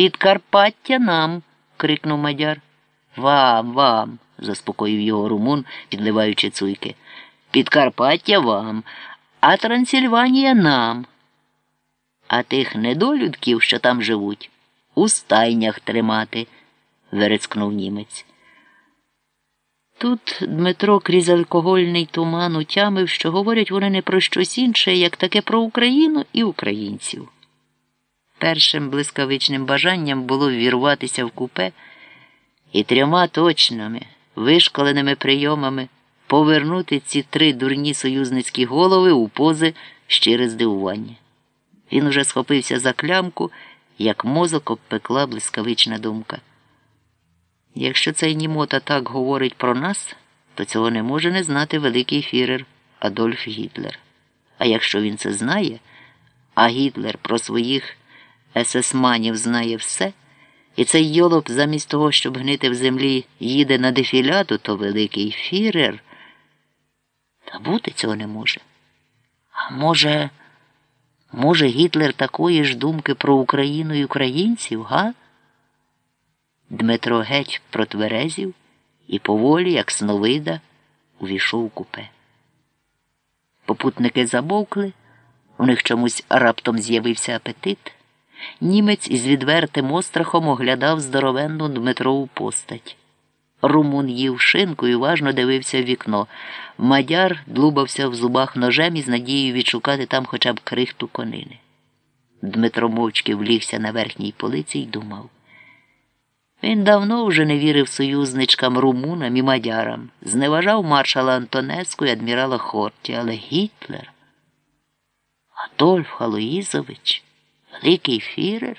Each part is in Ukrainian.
Підкарпаття нам. крикнув мадяр. Вам, вам, заспокоїв його румун, підливаючи цуйки. Підкарпаття вам, а Трансильванія нам. А тих недолюдків, що там живуть, у стайнях тримати, верецькнув німець. Тут Дмитро крізь алкогольний туман утямив, що говорять вони не про щось інше, як таке про Україну і українців. Першим блискавичним бажанням було ввірватися в купе і трьома точними, вишколеними прийомами повернути ці три дурні союзницькі голови у пози щире здивування. Він уже схопився за клямку, як мозок обпекла блискавична думка. Якщо цей Німота так говорить про нас, то цього не може не знати великий фірер Адольф Гітлер. А якщо він це знає, а Гітлер про своїх есесманів знає все, і цей йолоп замість того, щоб гнити в землі, їде на дефіляду, то великий фірер. Та бути цього не може. А може, може, Гітлер такої ж думки про Україну і українців, га? Дмитро геть протверезів і поволі, як сновида, увійшов у купе. Попутники замовкли, у них чомусь раптом з'явився апетит. Німець із відвертим острахом оглядав здоровенну Дмитрову постать. Румун їв шинку і уважно дивився в вікно. Мадяр длубався в зубах ножем із надією відшукати там хоча б крихту конини. Дмитро мовчки влігся на верхній полиці і думав. Він давно вже не вірив союзничкам румунам і мадярам, зневажав маршала Антонеску і адмірала Хорті, але Гітлер, Адольф Халоїзович, великий фірер.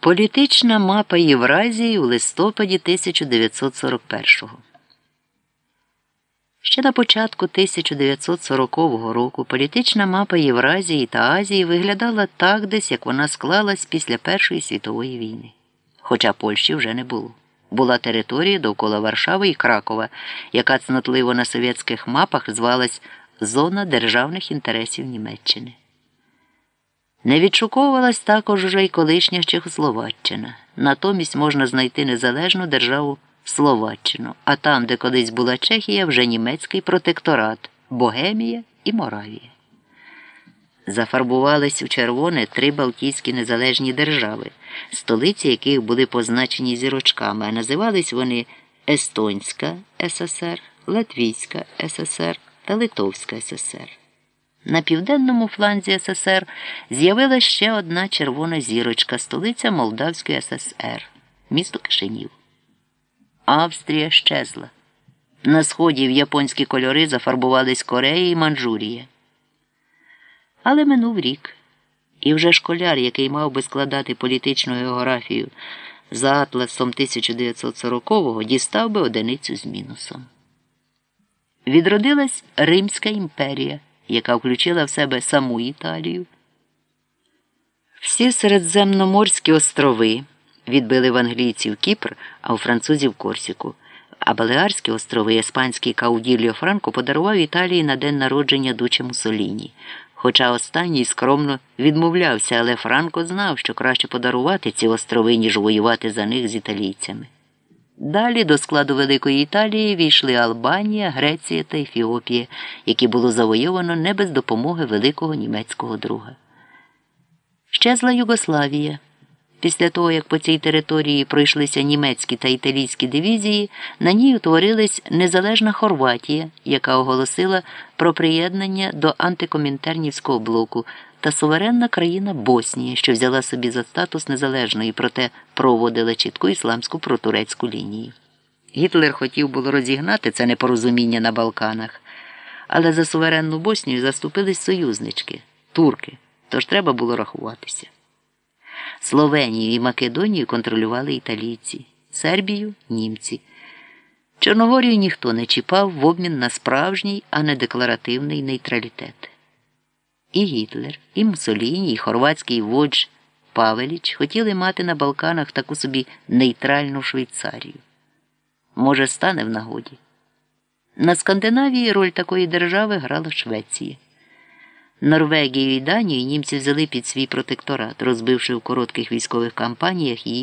Політична мапа Євразії у листопаді 1941-го. Ще на початку 1940 року політична мапа Євразії та Азії виглядала так десь, як вона склалась після Першої світової війни. Хоча Польщі вже не було. Була територія довкола Варшави і Кракова, яка цнотливо на совєтських мапах звалась Зона державних інтересів Німеччини. Не відшуковувалась також уже й колишня Чехословаччина. Натомість можна знайти незалежну державу Словаччину, а там, де колись була Чехія, вже німецький протекторат Богемія і Моравія. Зафарбувались у червоне три Балтійські незалежні держави, столиці яких були позначені зірочками, а називались вони Естонська ССР, Латвійська ССР та Литовська ССР. На південному фланзі ССР з'явилася ще одна червона зірочка, столиця Молдавської ССР, місто Кишинів. Австрія щезла. На сході в японські кольори зафарбувались Корея і Манчжурія. Але минув рік, і вже школяр, який мав би складати політичну географію за атласом 1940-го, дістав би одиницю з мінусом. Відродилась Римська імперія яка включила в себе саму Італію. Всі середземноморські острови відбили в англійців Кіпр, а у французів Корсіку. А Балеарські острови іспанський Каудільо Франко подарував Італії на день народження Дуче Муссоліні. Хоча останній скромно відмовлявся, але Франко знав, що краще подарувати ці острови, ніж воювати за них з італійцями. Далі до складу Великої Італії війшли Албанія, Греція та Ефіопія, які було завойовано не без допомоги великого німецького друга. Щезла Югославія. Після того, як по цій території пройшлися німецькі та італійські дивізії, на ній утворилась незалежна Хорватія, яка оголосила про приєднання до антикомінтернівського блоку та суверенна країна Боснія, що взяла собі за статус незалежної, проте проводила чітку ісламську протурецьку лінію. Гітлер хотів було розігнати це непорозуміння на Балканах, але за суверенну Боснію заступились союзнички, турки, тож треба було рахуватися. Словенію і Македонію контролювали італійці, Сербію німці. Чорногорію ніхто не чіпав в обмін на справжній, а не декларативний нейтралітет. І Гітлер, і Мусоліні, і хорватський водж Павеліч хотіли мати на Балканах таку собі нейтральну Швейцарію. Може, стане в нагоді. На Скандинавії роль такої держави грала Швеція. Норвегію і Данію німці взяли під свій протекторат, розбивши в коротких військових кампаніях її